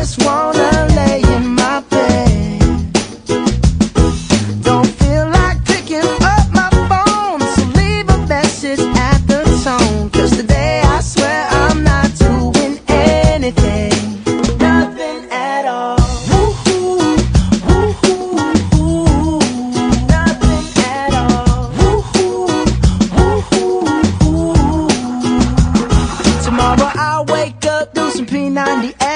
just wanna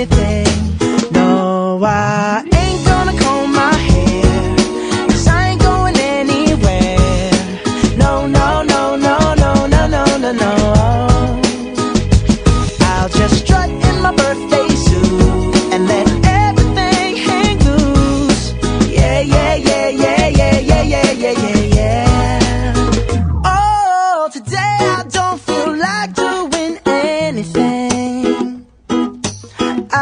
anything.